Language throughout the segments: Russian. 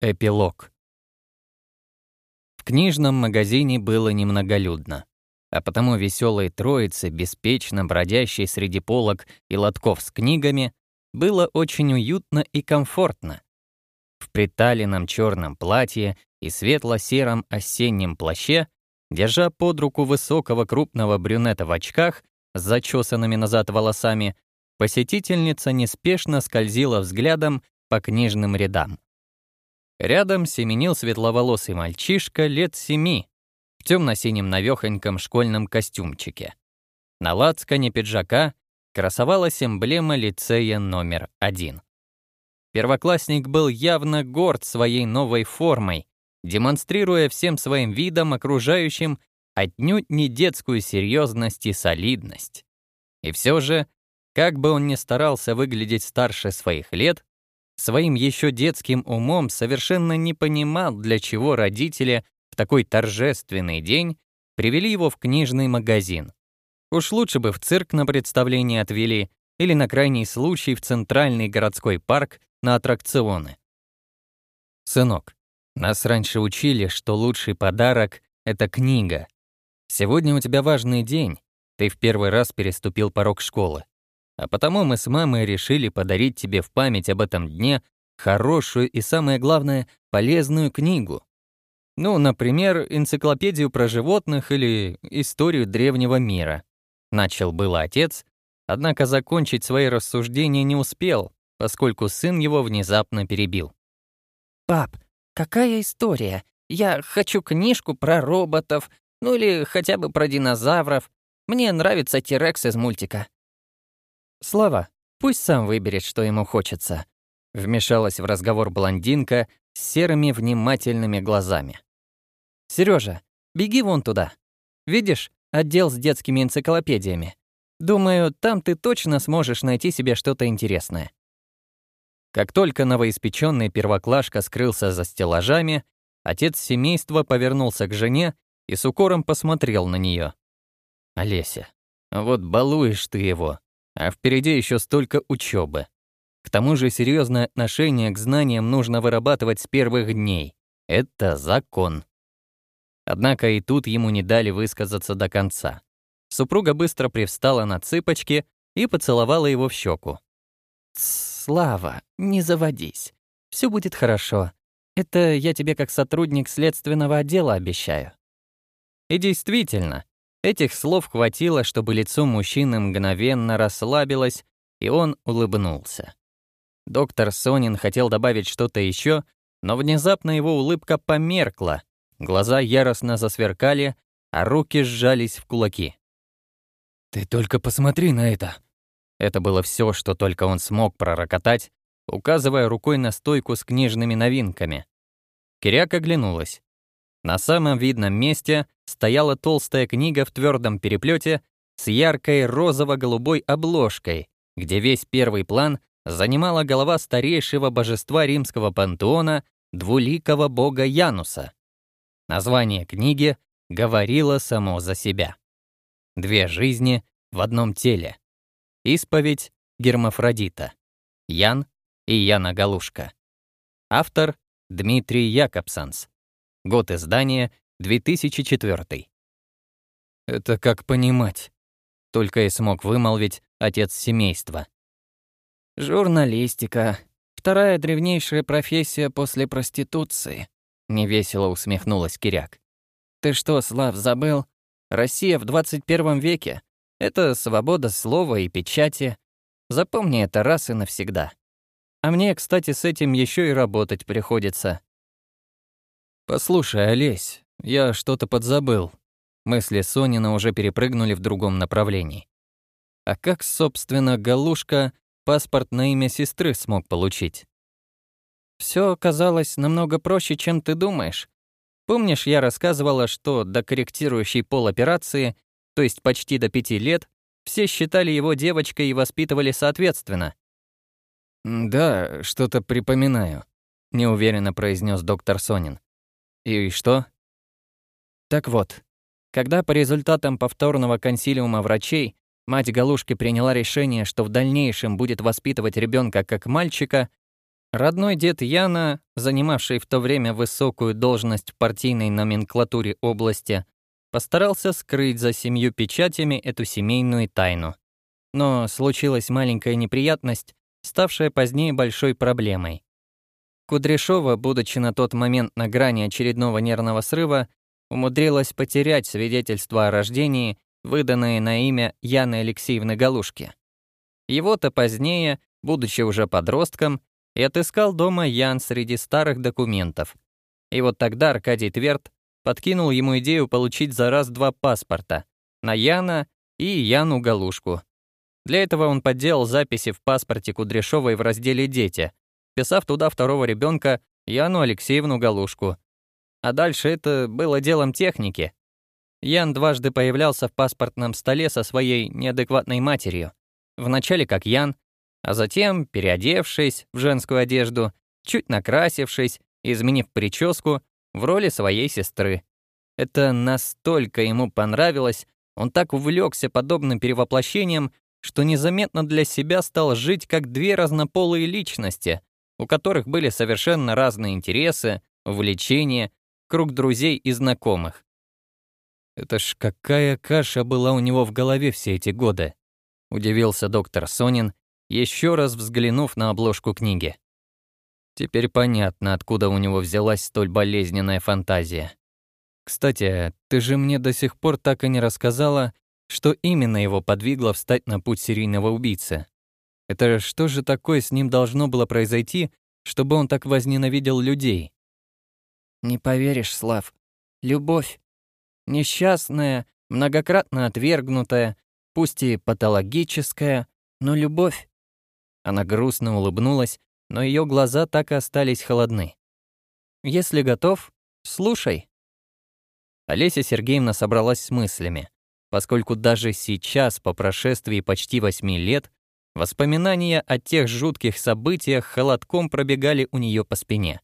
Эпилог. В книжном магазине было немноголюдно, а потому веселой троице, беспечно бродящей среди полок и лотков с книгами, было очень уютно и комфортно. В приталенном черном платье и светло-сером осеннем плаще, держа под руку высокого крупного брюнета в очках с зачесанными назад волосами, посетительница неспешно скользила взглядом по книжным рядам. Рядом семенил светловолосый мальчишка лет семи в темно-синем навехоньком школьном костюмчике. На лацкане пиджака красовалась эмблема лицея номер один. Первоклассник был явно горд своей новой формой, демонстрируя всем своим видом окружающим отнюдь не детскую серьезность и солидность. И все же, как бы он ни старался выглядеть старше своих лет, своим еще детским умом совершенно не понимал, для чего родители в такой торжественный день привели его в книжный магазин. Уж лучше бы в цирк на представление отвели или на крайний случай в центральный городской парк на аттракционы. «Сынок, нас раньше учили, что лучший подарок — это книга. Сегодня у тебя важный день, ты в первый раз переступил порог школы. А потому мы с мамой решили подарить тебе в память об этом дне хорошую и, самое главное, полезную книгу. Ну, например, энциклопедию про животных или историю древнего мира. Начал был отец, однако закончить свои рассуждения не успел, поскольку сын его внезапно перебил. «Пап, какая история? Я хочу книжку про роботов, ну или хотя бы про динозавров. Мне нравится Тирекс из мультика. Слава, пусть сам выберет, что ему хочется. Вмешалась в разговор блондинка с серыми внимательными глазами. Сережа, беги вон туда. Видишь, отдел с детскими энциклопедиями. Думаю, там ты точно сможешь найти себе что-то интересное. Как только новоиспеченный первоклашка скрылся за стеллажами, отец семейства повернулся к жене и с укором посмотрел на нее. «Олеся, вот балуешь ты его. А впереди еще столько учебы. К тому же серьезное отношение к знаниям нужно вырабатывать с первых дней. Это закон. Однако и тут ему не дали высказаться до конца. Супруга быстро привстала на цыпочки и поцеловала его в щеку. «Слава, не заводись. Все будет хорошо. Это я тебе как сотрудник следственного отдела обещаю». И действительно, Этих слов хватило, чтобы лицо мужчины мгновенно расслабилось, и он улыбнулся. Доктор Сонин хотел добавить что-то еще, но внезапно его улыбка померкла, глаза яростно засверкали, а руки сжались в кулаки. «Ты только посмотри на это!» Это было все, что только он смог пророкотать, указывая рукой на стойку с книжными новинками. Киряк оглянулась. На самом видном месте стояла толстая книга в твердом переплете с яркой розово-голубой обложкой, где весь первый план занимала голова старейшего божества римского пантеона, двуликого бога Януса. Название книги говорило само за себя. Две жизни в одном теле. Исповедь Гермафродита. Ян и Яна Галушка. Автор Дмитрий Якобсанс. Год издания — 2004. «Это как понимать», — только и смог вымолвить отец семейства. «Журналистика. Вторая древнейшая профессия после проституции», — невесело усмехнулась Киряк. «Ты что, Слав, забыл? Россия в 21 веке — это свобода слова и печати. Запомни это раз и навсегда. А мне, кстати, с этим еще и работать приходится. «Послушай, Олесь, я что-то подзабыл». Мысли Сонина уже перепрыгнули в другом направлении. А как, собственно, Галушка паспорт на имя сестры смог получить? Все оказалось намного проще, чем ты думаешь. Помнишь, я рассказывала, что до корректирующей пол операции, то есть почти до пяти лет, все считали его девочкой и воспитывали соответственно? «Да, что-то припоминаю», — неуверенно произнес доктор Сонин. И что? Так вот, когда по результатам повторного консилиума врачей мать Галушки приняла решение, что в дальнейшем будет воспитывать ребенка как мальчика, родной дед Яна, занимавший в то время высокую должность в партийной номенклатуре области, постарался скрыть за семью печатями эту семейную тайну. Но случилась маленькая неприятность, ставшая позднее большой проблемой. Кудряшова, будучи на тот момент на грани очередного нервного срыва, умудрилась потерять свидетельство о рождении, выданное на имя Яны Алексеевны Галушки. Его-то позднее, будучи уже подростком, и отыскал дома Ян среди старых документов. И вот тогда Аркадий Тверд подкинул ему идею получить за раз два паспорта — на Яна и Яну Галушку. Для этого он подделал записи в паспорте Кудряшовой в разделе «Дети», вписав туда второго ребенка Яну Алексеевну Галушку. А дальше это было делом техники. Ян дважды появлялся в паспортном столе со своей неадекватной матерью. Вначале как Ян, а затем, переодевшись в женскую одежду, чуть накрасившись, изменив прическу, в роли своей сестры. Это настолько ему понравилось, он так увлекся подобным перевоплощением, что незаметно для себя стал жить как две разнополые личности, у которых были совершенно разные интересы, увлечения, круг друзей и знакомых. Это ж какая каша была у него в голове все эти годы, удивился доктор Сонин, еще раз взглянув на обложку книги. Теперь понятно, откуда у него взялась столь болезненная фантазия. Кстати, ты же мне до сих пор так и не рассказала, что именно его подвигло встать на путь серийного убийцы. Это что же такое с ним должно было произойти, чтобы он так возненавидел людей? Не поверишь, Слав. Любовь. Несчастная, многократно отвергнутая, пусть и патологическая, но любовь. Она грустно улыбнулась, но ее глаза так и остались холодны. Если готов, слушай. Олеся Сергеевна собралась с мыслями, поскольку даже сейчас, по прошествии почти восьми лет, Воспоминания о тех жутких событиях холодком пробегали у нее по спине.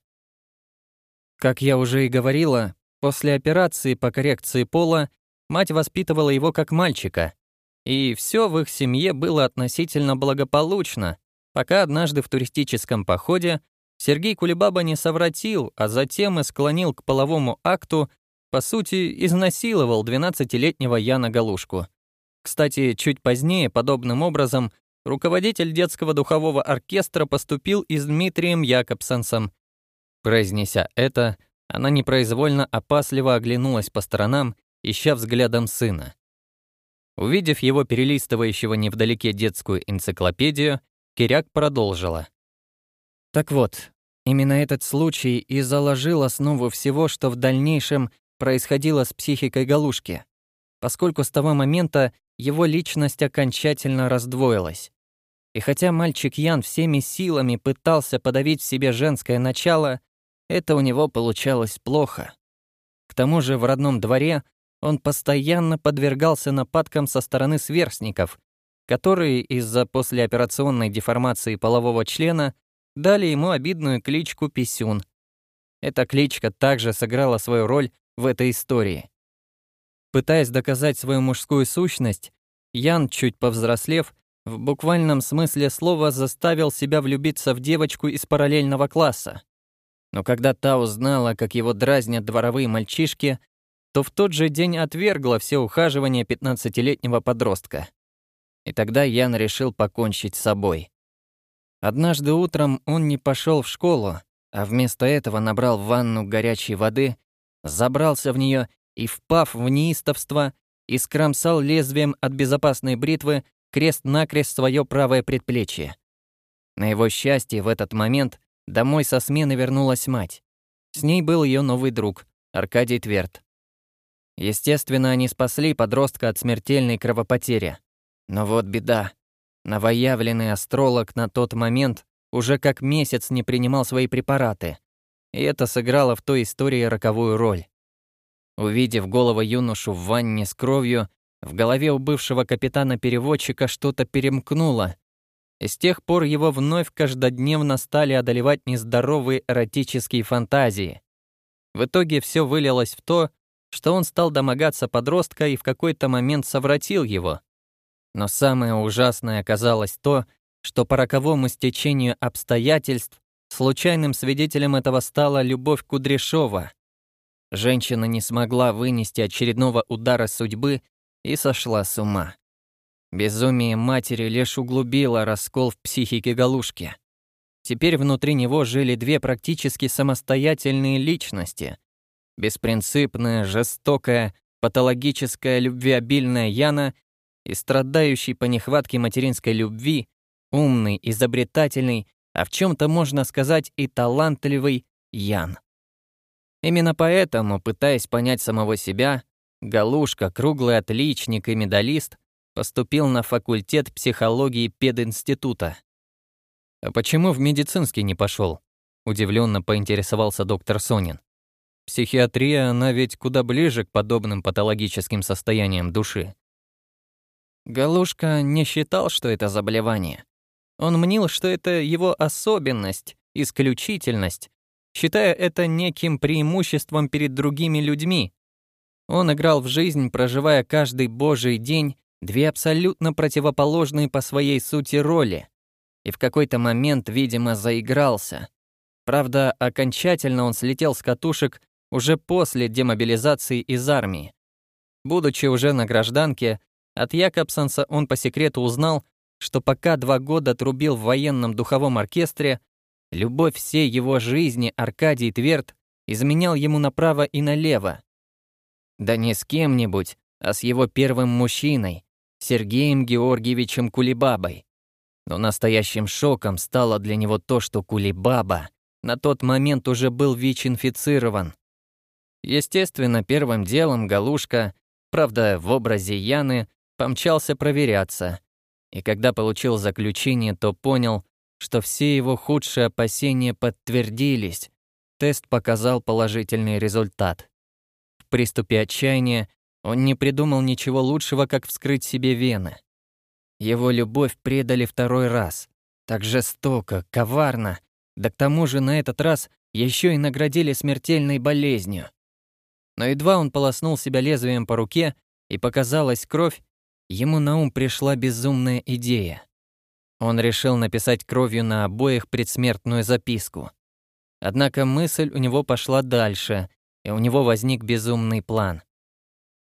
Как я уже и говорила, после операции по коррекции пола мать воспитывала его как мальчика, и все в их семье было относительно благополучно, пока однажды в туристическом походе Сергей Кулебаба не совратил, а затем и склонил к половому акту, по сути, изнасиловал 12-летнего Яна Галушку. Кстати, чуть позднее подобным образом руководитель детского духового оркестра поступил и с Дмитрием Якобсенсом. Произнеся это, она непроизвольно опасливо оглянулась по сторонам, ища взглядом сына. Увидев его перелистывающего невдалеке детскую энциклопедию, Киряк продолжила. «Так вот, именно этот случай и заложил основу всего, что в дальнейшем происходило с психикой Галушки, поскольку с того момента его личность окончательно раздвоилась. И хотя мальчик Ян всеми силами пытался подавить в себе женское начало, это у него получалось плохо. К тому же в родном дворе он постоянно подвергался нападкам со стороны сверстников, которые из-за послеоперационной деформации полового члена дали ему обидную кличку Писюн. Эта кличка также сыграла свою роль в этой истории. Пытаясь доказать свою мужскую сущность, Ян, чуть повзрослев, в буквальном смысле слова заставил себя влюбиться в девочку из параллельного класса. Но когда та узнала, как его дразнят дворовые мальчишки, то в тот же день отвергла все ухаживания 15-летнего подростка. И тогда Ян решил покончить с собой. Однажды утром он не пошел в школу, а вместо этого набрал в ванну горячей воды, забрался в нее и, впав в неистовство, искромсал лезвием от безопасной бритвы крест-накрест свое правое предплечье. На его счастье, в этот момент домой со смены вернулась мать. С ней был ее новый друг, Аркадий Тверд. Естественно, они спасли подростка от смертельной кровопотери. Но вот беда. Новоявленный астролог на тот момент уже как месяц не принимал свои препараты. И это сыграло в той истории роковую роль. Увидев голого юношу в ванне с кровью, в голове у бывшего капитана-переводчика что-то перемкнуло. И с тех пор его вновь каждодневно стали одолевать нездоровые эротические фантазии. В итоге все вылилось в то, что он стал домогаться подростка и в какой-то момент совратил его. Но самое ужасное оказалось то, что по роковому стечению обстоятельств случайным свидетелем этого стала Любовь Кудряшова, Женщина не смогла вынести очередного удара судьбы и сошла с ума. Безумие матери лишь углубило раскол в психике Галушки. Теперь внутри него жили две практически самостоятельные личности. Беспринципная, жестокая, патологическая, любвеобильная Яна и страдающий по нехватке материнской любви, умный, изобретательный, а в чем то можно сказать и талантливый Ян. Именно поэтому, пытаясь понять самого себя, Галушка, круглый отличник и медалист, поступил на факультет психологии пединститута. «А почему в медицинский не пошел? удивленно поинтересовался доктор Сонин. «Психиатрия, она ведь куда ближе к подобным патологическим состояниям души». Галушка не считал, что это заболевание. Он мнил, что это его особенность, исключительность, считая это неким преимуществом перед другими людьми. Он играл в жизнь, проживая каждый божий день две абсолютно противоположные по своей сути роли, и в какой-то момент, видимо, заигрался. Правда, окончательно он слетел с катушек уже после демобилизации из армии. Будучи уже на гражданке, от Якобсонса он по секрету узнал, что пока два года трубил в военном духовом оркестре, Любовь всей его жизни Аркадий Тверд изменял ему направо и налево. Да не с кем-нибудь, а с его первым мужчиной, Сергеем Георгиевичем Кулибабой. Но настоящим шоком стало для него то, что Кулибаба на тот момент уже был ВИЧ-инфицирован. Естественно, первым делом Галушка, правда, в образе Яны, помчался проверяться. И когда получил заключение, то понял, что все его худшие опасения подтвердились. Тест показал положительный результат. В приступе отчаяния он не придумал ничего лучшего, как вскрыть себе вены. Его любовь предали второй раз. Так жестоко, коварно. Да к тому же на этот раз еще и наградили смертельной болезнью. Но едва он полоснул себя лезвием по руке, и показалась кровь, ему на ум пришла безумная идея. Он решил написать кровью на обоих предсмертную записку. Однако мысль у него пошла дальше, и у него возник безумный план.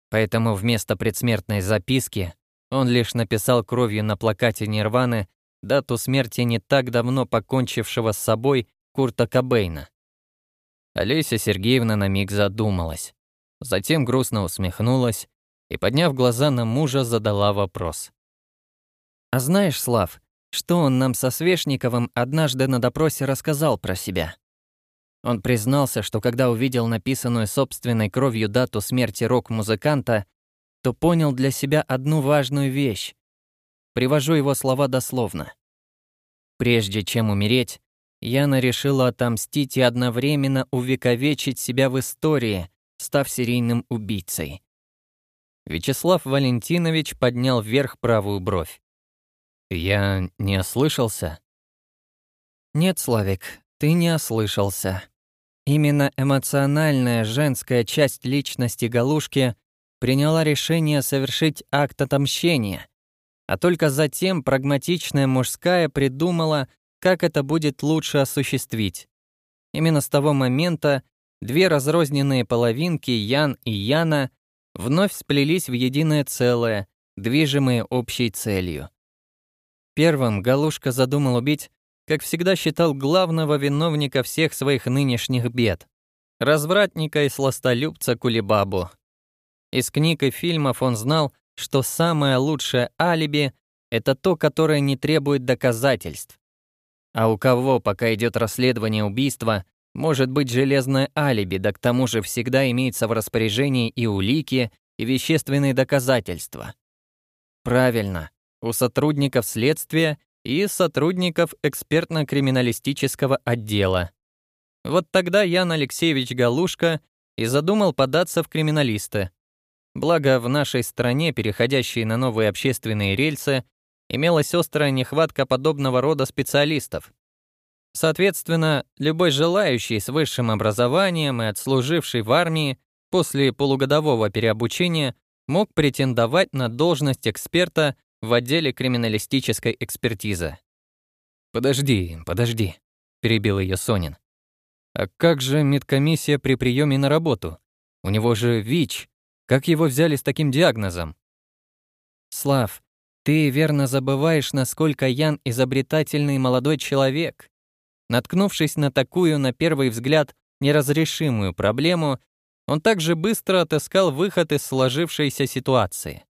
Поэтому вместо предсмертной записки он лишь написал кровью на плакате Нирваны дату смерти не так давно покончившего с собой Курта Кобейна. Олеся Сергеевна на миг задумалась, затем грустно усмехнулась и, подняв глаза на мужа, задала вопрос. «А знаешь, Слав, что он нам со Свешниковым однажды на допросе рассказал про себя. Он признался, что когда увидел написанную собственной кровью дату смерти рок-музыканта, то понял для себя одну важную вещь. Привожу его слова дословно. «Прежде чем умереть, Яна решила отомстить и одновременно увековечить себя в истории, став серийным убийцей». Вячеслав Валентинович поднял вверх правую бровь. Я не ослышался? Нет, Славик, ты не ослышался. Именно эмоциональная женская часть личности Галушки приняла решение совершить акт отомщения, а только затем прагматичная мужская придумала, как это будет лучше осуществить. Именно с того момента две разрозненные половинки Ян и Яна вновь сплелись в единое целое, движимые общей целью. Первым Галушка задумал убить, как всегда считал, главного виновника всех своих нынешних бед — развратника и сластолюбца Кулибабу. Из книг и фильмов он знал, что самое лучшее алиби — это то, которое не требует доказательств. А у кого, пока идет расследование убийства, может быть железное алиби, да к тому же всегда имеется в распоряжении и улики, и вещественные доказательства. Правильно, у сотрудников следствия и сотрудников экспертно-криминалистического отдела. Вот тогда Ян Алексеевич Галушка и задумал податься в криминалисты. Благо, в нашей стране, переходящей на новые общественные рельсы, имелась острая нехватка подобного рода специалистов. Соответственно, любой желающий с высшим образованием и отслуживший в армии после полугодового переобучения мог претендовать на должность эксперта в отделе криминалистической экспертизы. «Подожди, подожди», — перебил ее Сонин. «А как же медкомиссия при приеме на работу? У него же ВИЧ. Как его взяли с таким диагнозом?» «Слав, ты верно забываешь, насколько Ян изобретательный молодой человек. Наткнувшись на такую, на первый взгляд, неразрешимую проблему, он также быстро отыскал выход из сложившейся ситуации.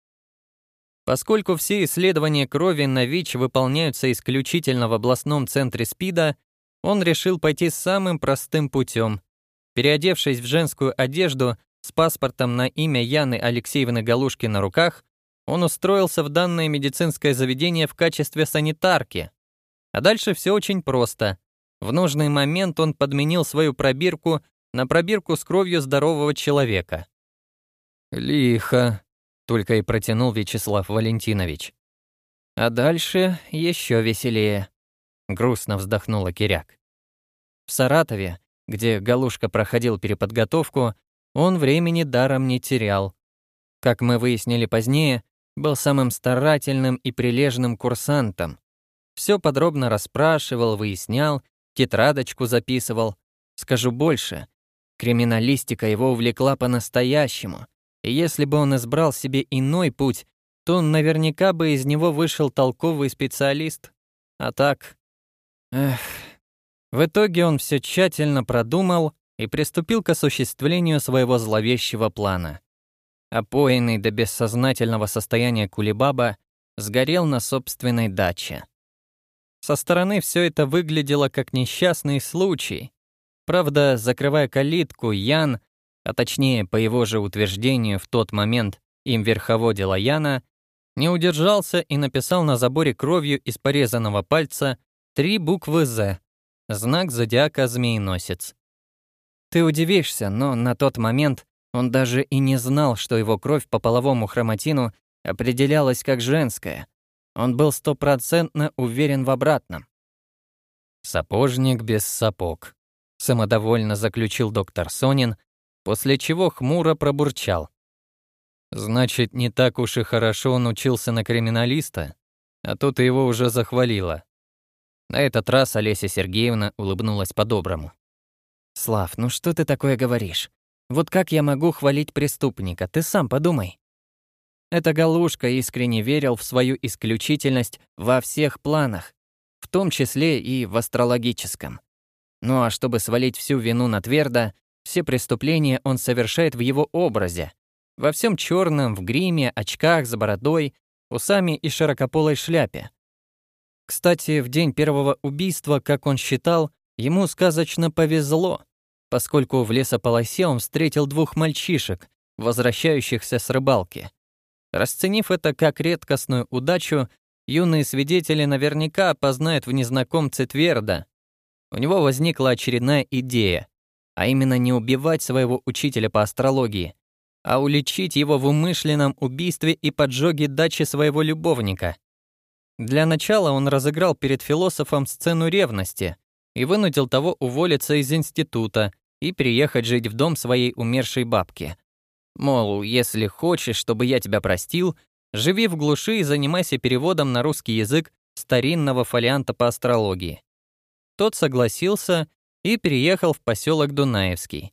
Поскольку все исследования крови на ВИЧ выполняются исключительно в областном центре СПИДа, он решил пойти самым простым путем. Переодевшись в женскую одежду с паспортом на имя Яны Алексеевны Галушки на руках, он устроился в данное медицинское заведение в качестве санитарки. А дальше все очень просто. В нужный момент он подменил свою пробирку на пробирку с кровью здорового человека. «Лихо», только и протянул Вячеслав Валентинович. А дальше еще веселее, грустно вздохнула Киряк. В Саратове, где Галушка проходил переподготовку, он времени даром не терял. Как мы выяснили позднее, был самым старательным и прилежным курсантом. Все подробно расспрашивал, выяснял, тетрадочку записывал. Скажу больше, криминалистика его увлекла по-настоящему. И если бы он избрал себе иной путь, то наверняка бы из него вышел толковый специалист. А так... Эх... В итоге он все тщательно продумал и приступил к осуществлению своего зловещего плана. Опоенный до бессознательного состояния Кулебаба сгорел на собственной даче. Со стороны все это выглядело как несчастный случай. Правда, закрывая калитку, Ян а точнее, по его же утверждению, в тот момент им верховодила Яна, не удержался и написал на заборе кровью из порезанного пальца три буквы «З», знак зодиака «Змееносец». Ты удивишься, но на тот момент он даже и не знал, что его кровь по половому хроматину определялась как женская. Он был стопроцентно уверен в обратном. «Сапожник без сапог», — самодовольно заключил доктор Сонин, после чего хмуро пробурчал. «Значит, не так уж и хорошо он учился на криминалиста, а тут его уже захвалила». На этот раз Олеся Сергеевна улыбнулась по-доброму. «Слав, ну что ты такое говоришь? Вот как я могу хвалить преступника, ты сам подумай». Эта галушка искренне верил в свою исключительность во всех планах, в том числе и в астрологическом. Ну а чтобы свалить всю вину на Твердо. Все преступления он совершает в его образе. Во всем черном, в гриме, очках, за бородой, усами и широкополой шляпе. Кстати, в день первого убийства, как он считал, ему сказочно повезло, поскольку в лесополосе он встретил двух мальчишек, возвращающихся с рыбалки. Расценив это как редкостную удачу, юные свидетели наверняка опознают в незнакомце Тверда. У него возникла очередная идея а именно не убивать своего учителя по астрологии, а уличить его в умышленном убийстве и поджоге дачи своего любовника. Для начала он разыграл перед философом сцену ревности и вынудил того уволиться из института и приехать жить в дом своей умершей бабки. Мол, если хочешь, чтобы я тебя простил, живи в глуши и занимайся переводом на русский язык старинного фолианта по астрологии. Тот согласился и переехал в поселок Дунаевский.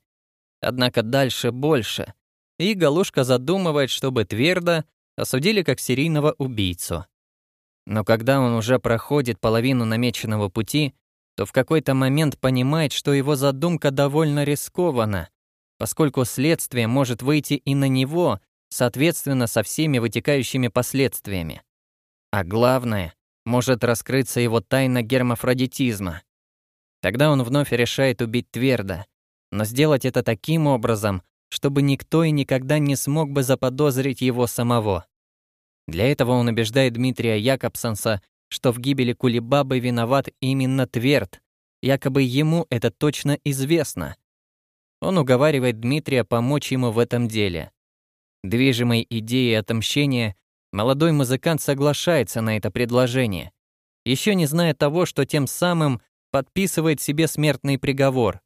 Однако дальше больше. И Галушка задумывает, чтобы Твердо осудили как серийного убийцу. Но когда он уже проходит половину намеченного пути, то в какой-то момент понимает, что его задумка довольно рискована, поскольку следствие может выйти и на него, соответственно, со всеми вытекающими последствиями. А главное, может раскрыться его тайна гермафродитизма, Тогда он вновь решает убить Тверда, но сделать это таким образом, чтобы никто и никогда не смог бы заподозрить его самого. Для этого он убеждает Дмитрия Якобсонса, что в гибели Кулибабы виноват именно Тверд, якобы ему это точно известно. Он уговаривает Дмитрия помочь ему в этом деле. Движимой идеей отомщения, молодой музыкант соглашается на это предложение, еще не зная того, что тем самым подписывает себе смертный приговор.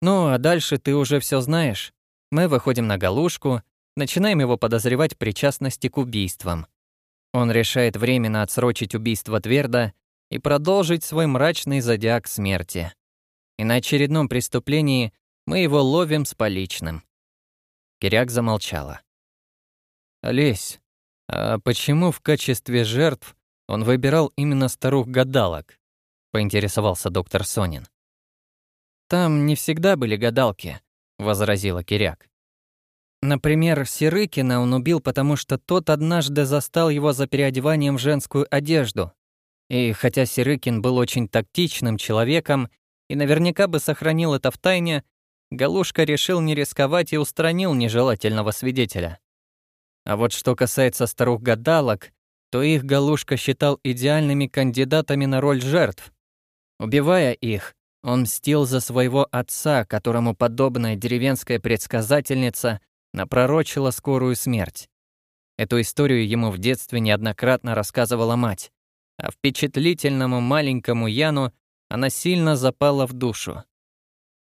Ну, а дальше ты уже все знаешь. Мы выходим на галушку, начинаем его подозревать в причастности к убийствам. Он решает временно отсрочить убийство Тверда и продолжить свой мрачный зодиак смерти. И на очередном преступлении мы его ловим с поличным. Киряк замолчала. «Олесь, а почему в качестве жертв он выбирал именно старух-гадалок?» поинтересовался доктор Сонин. «Там не всегда были гадалки», — возразила Киряк. Например, Сирыкина он убил, потому что тот однажды застал его за переодеванием в женскую одежду. И хотя Сирыкин был очень тактичным человеком и наверняка бы сохранил это в тайне, Галушка решил не рисковать и устранил нежелательного свидетеля. А вот что касается старух-гадалок, то их Галушка считал идеальными кандидатами на роль жертв. Убивая их, он мстил за своего отца, которому подобная деревенская предсказательница напророчила скорую смерть. Эту историю ему в детстве неоднократно рассказывала мать, а впечатлительному маленькому Яну она сильно запала в душу.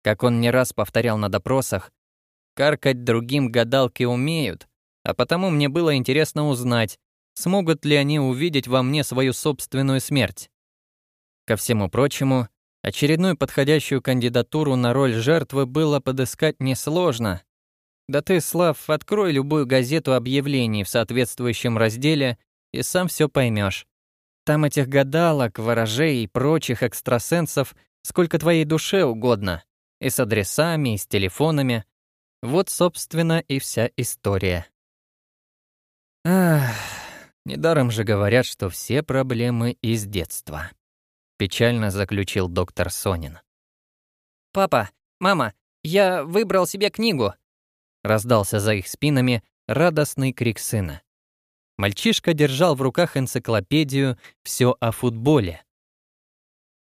Как он не раз повторял на допросах, каркать другим гадалки умеют, а потому мне было интересно узнать, смогут ли они увидеть во мне свою собственную смерть. Ко всему прочему, очередную подходящую кандидатуру на роль жертвы было подыскать несложно. Да ты, Слав, открой любую газету объявлений в соответствующем разделе и сам все поймешь. Там этих гадалок, ворожей и прочих экстрасенсов сколько твоей душе угодно. И с адресами, и с телефонами. Вот, собственно, и вся история. Ах, недаром же говорят, что все проблемы из детства печально заключил доктор Сонин. «Папа, мама, я выбрал себе книгу!» Раздался за их спинами радостный крик сына. Мальчишка держал в руках энциклопедию «Все о футболе».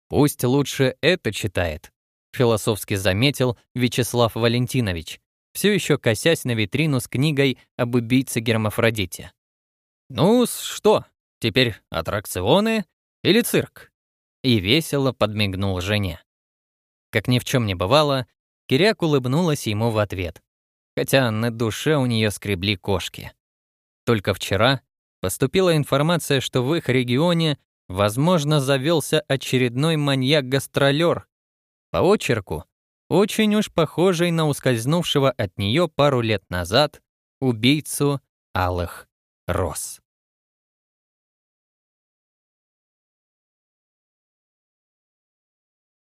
«Пусть лучше это читает», — философски заметил Вячеслав Валентинович, все еще косясь на витрину с книгой об убийце Гермафродите. «Ну что, теперь аттракционы или цирк?» и весело подмигнул жене. Как ни в чем не бывало, Киряк улыбнулась ему в ответ, хотя на душе у нее скребли кошки. Только вчера поступила информация, что в их регионе, возможно, завелся очередной маньяк-гастролер. По очерку, очень уж похожий на ускользнувшего от нее пару лет назад убийцу алых роз.